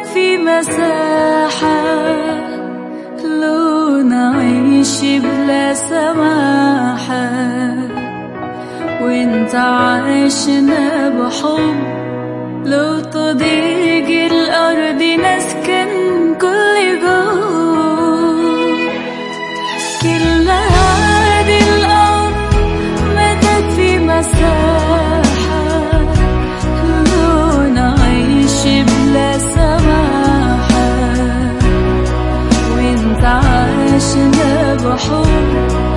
لك في مساحة لو نعيش بلا سماحة. وإنت عايشنا بحب لو تضيق الأرض نسكن عشنا بحب.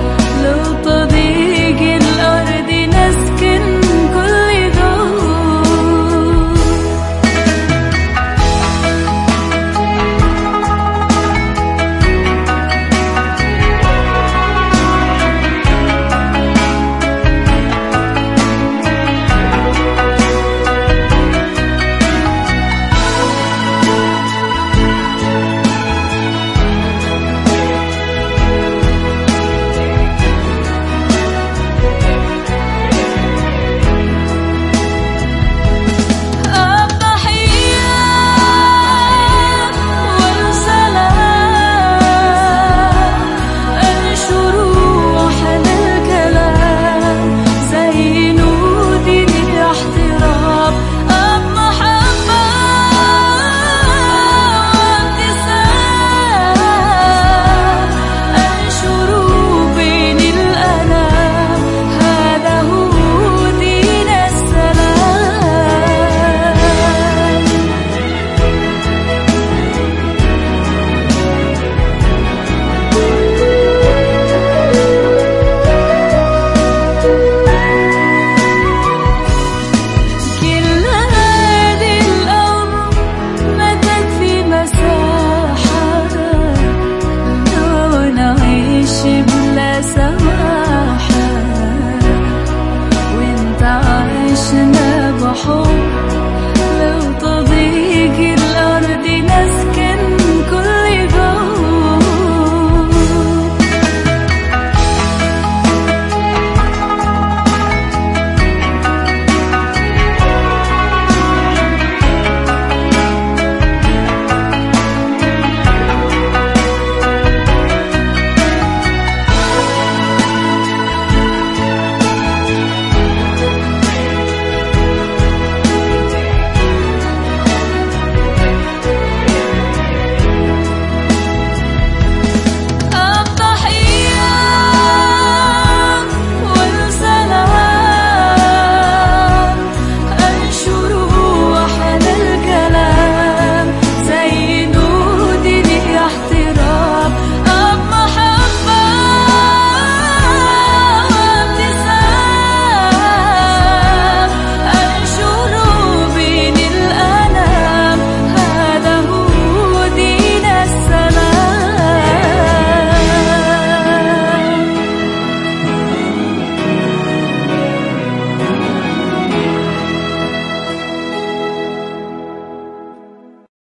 home.